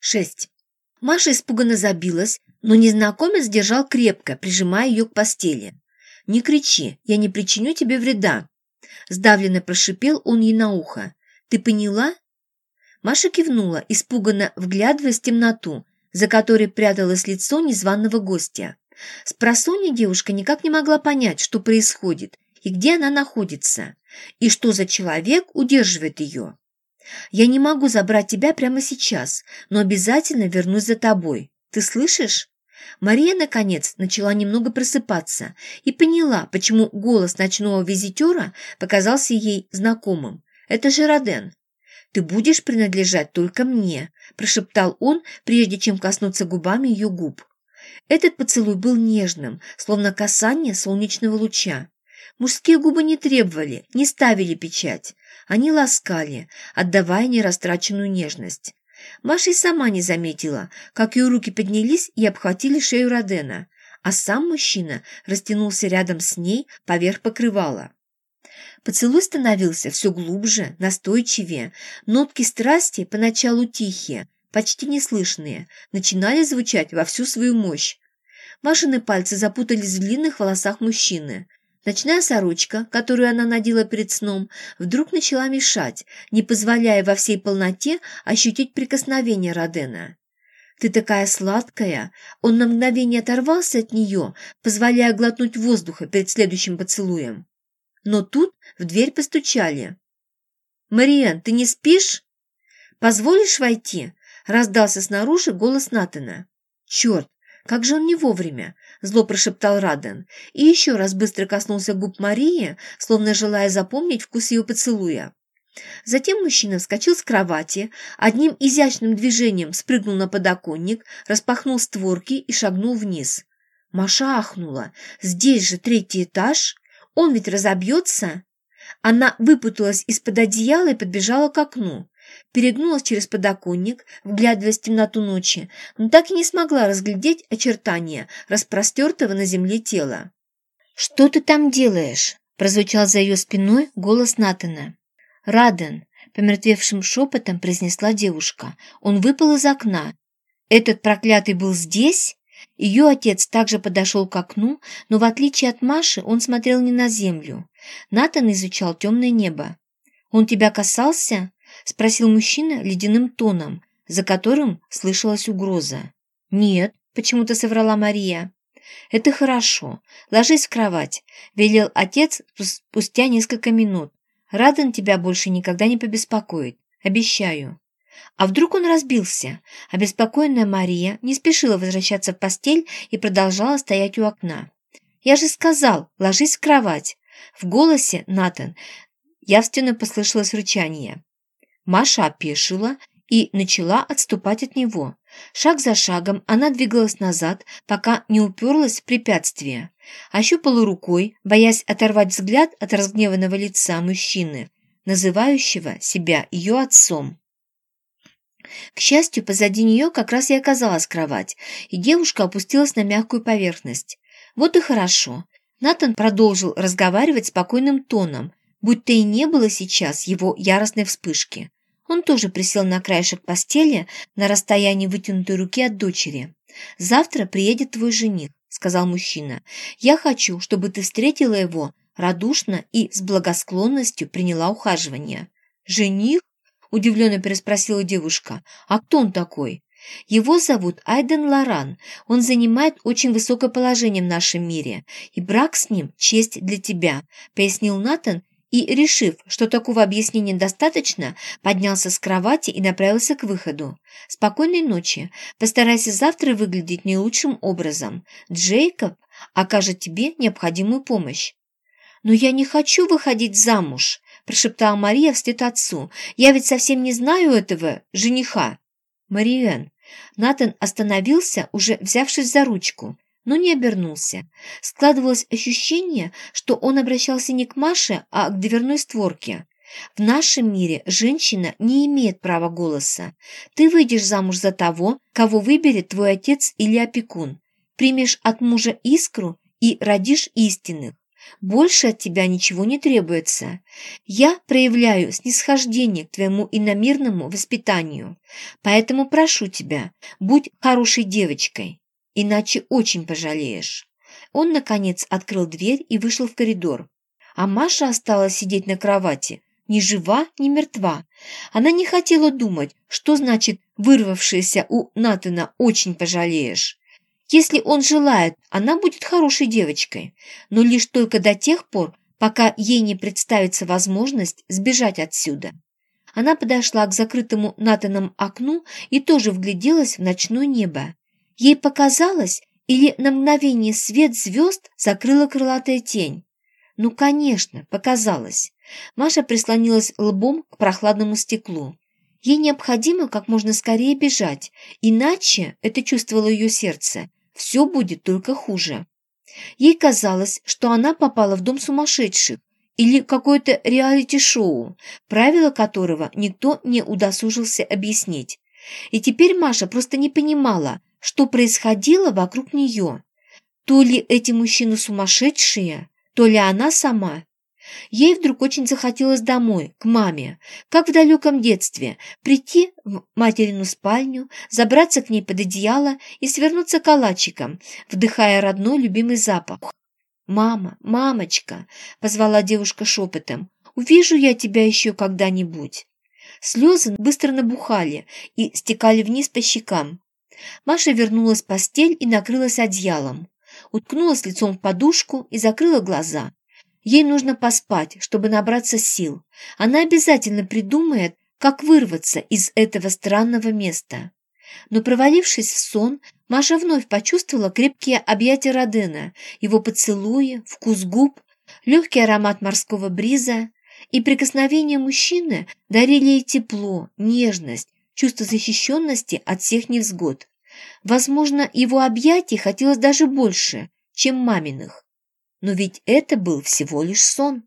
6. Маша испуганно забилась, но незнакомец держал крепко, прижимая ее к постели. «Не кричи, я не причиню тебе вреда», – сдавленно прошипел он ей на ухо. «Ты поняла?» Маша кивнула, испуганно вглядываясь в темноту, за которой пряталось лицо незваного гостя. С просонья девушка никак не могла понять, что происходит и где она находится, и что за человек удерживает ее. Я не могу забрать тебя прямо сейчас, но обязательно вернусь за тобой. Ты слышишь?» Мария, наконец, начала немного просыпаться и поняла, почему голос ночного визитера показался ей знакомым. «Это же Роден». «Ты будешь принадлежать только мне», – прошептал он, прежде чем коснуться губами ее губ. Этот поцелуй был нежным, словно касание солнечного луча. Мужские губы не требовали, не ставили печать. Они ласкали, отдавая нерастраченную нежность. Маша и сама не заметила, как ее руки поднялись и обхватили шею Родена, а сам мужчина растянулся рядом с ней поверх покрывала. Поцелуй становился все глубже, настойчивее. Нотки страсти, поначалу тихие, почти неслышные, начинали звучать во всю свою мощь. Машины пальцы запутались в длинных волосах мужчины. Ночная сорочка, которую она надела перед сном, вдруг начала мешать, не позволяя во всей полноте ощутить прикосновение Родена. «Ты такая сладкая!» Он на мгновение оторвался от нее, позволяя глотнуть воздуха перед следующим поцелуем. Но тут в дверь постучали. «Мариэн, ты не спишь?» «Позволишь войти?» – раздался снаружи голос Натана. «Черт, как же он не вовремя!» – зло прошептал Раден. И еще раз быстро коснулся губ Марии, словно желая запомнить вкус ее поцелуя. Затем мужчина вскочил с кровати, одним изящным движением спрыгнул на подоконник, распахнул створки и шагнул вниз. Маша ахнула. «Здесь же третий этаж? Он ведь разобьется?» Она выпуталась из-под одеяла и подбежала к окну перегнулась через подоконник, вглядываясь в темноту ночи, но так и не смогла разглядеть очертания распростертого на земле тела. «Что ты там делаешь?» – прозвучал за ее спиной голос Натана. «Раден», – помертвевшим шепотом произнесла девушка. «Он выпал из окна. Этот проклятый был здесь?» Ее отец также подошел к окну, но в отличие от Маши он смотрел не на землю. Натан изучал темное небо. «Он тебя касался?» – спросил мужчина ледяным тоном, за которым слышалась угроза. «Нет», – почему-то соврала Мария. «Это хорошо. Ложись в кровать», – велел отец спустя несколько минут. «Раден тебя больше никогда не побеспокоит. Обещаю». А вдруг он разбился? Обеспокоенная Мария не спешила возвращаться в постель и продолжала стоять у окна. «Я же сказал, ложись в кровать!» В голосе Натан явственно послышалось рычание. Маша опешила и начала отступать от него. Шаг за шагом она двигалась назад, пока не уперлась в препятствие. Ощупала рукой, боясь оторвать взгляд от разгневанного лица мужчины, называющего себя ее отцом. К счастью, позади нее как раз и оказалась кровать, и девушка опустилась на мягкую поверхность. Вот и хорошо. Натан продолжил разговаривать спокойным тоном, будто и не было сейчас его яростной вспышки. Он тоже присел на краешек постели на расстоянии вытянутой руки от дочери. «Завтра приедет твой жених», — сказал мужчина. «Я хочу, чтобы ты встретила его радушно и с благосклонностью приняла ухаживание». «Жених?» — удивленно переспросила девушка. «А кто он такой?» Его зовут Айден Лоран. Он занимает очень высокое положение в нашем мире, и брак с ним – честь для тебя», – пояснил Натан и, решив, что такого объяснения достаточно, поднялся с кровати и направился к выходу. «Спокойной ночи. Постарайся завтра выглядеть не лучшим образом. Джейкоб окажет тебе необходимую помощь». «Но я не хочу выходить замуж», – прошептала Мария вслед отцу. «Я ведь совсем не знаю этого жениха». «Мариэн». Натан остановился, уже взявшись за ручку но не обернулся. Складывалось ощущение, что он обращался не к Маше, а к дверной створке. В нашем мире женщина не имеет права голоса. Ты выйдешь замуж за того, кого выберет твой отец или опекун. Примешь от мужа искру и родишь истинных. Больше от тебя ничего не требуется. Я проявляю снисхождение к твоему иномирному воспитанию. Поэтому прошу тебя, будь хорошей девочкой, иначе очень пожалеешь». Он, наконец, открыл дверь и вышел в коридор. А Маша осталась сидеть на кровати, ни жива, ни мертва. Она не хотела думать, что значит вырвавшаяся у Натана «очень пожалеешь». Если он желает, она будет хорошей девочкой, но лишь только до тех пор, пока ей не представится возможность сбежать отсюда. Она подошла к закрытому Натаном окну и тоже вгляделась в ночное небо. Ей показалось, или на мгновение свет звезд закрыла крылатая тень. Ну, конечно, показалось. Маша прислонилась лбом к прохладному стеклу. Ей необходимо как можно скорее бежать, иначе, это чувствовало ее сердце, все будет только хуже. Ей казалось, что она попала в дом сумасшедших или какое-то реалити-шоу, правила которого никто не удосужился объяснить. И теперь Маша просто не понимала, что происходило вокруг нее. То ли эти мужчины сумасшедшие, то ли она сама. Ей вдруг очень захотелось домой, к маме, как в далеком детстве, прийти в материну спальню, забраться к ней под одеяло и свернуться калачиком, вдыхая родной любимый запах. «Мама, мамочка!» — позвала девушка шепотом. «Увижу я тебя еще когда-нибудь!» Слезы быстро набухали и стекали вниз по щекам. Маша вернулась в постель и накрылась одеялом. Уткнулась лицом в подушку и закрыла глаза. Ей нужно поспать, чтобы набраться сил. Она обязательно придумает, как вырваться из этого странного места. Но провалившись в сон, Маша вновь почувствовала крепкие объятия Родена, его поцелуи, вкус губ, легкий аромат морского бриза, и прикосновения мужчины дарили ей тепло, нежность, чувство защищенности от всех невзгод. Возможно, его объятий хотелось даже больше, чем маминых. Но ведь это был всего лишь сон.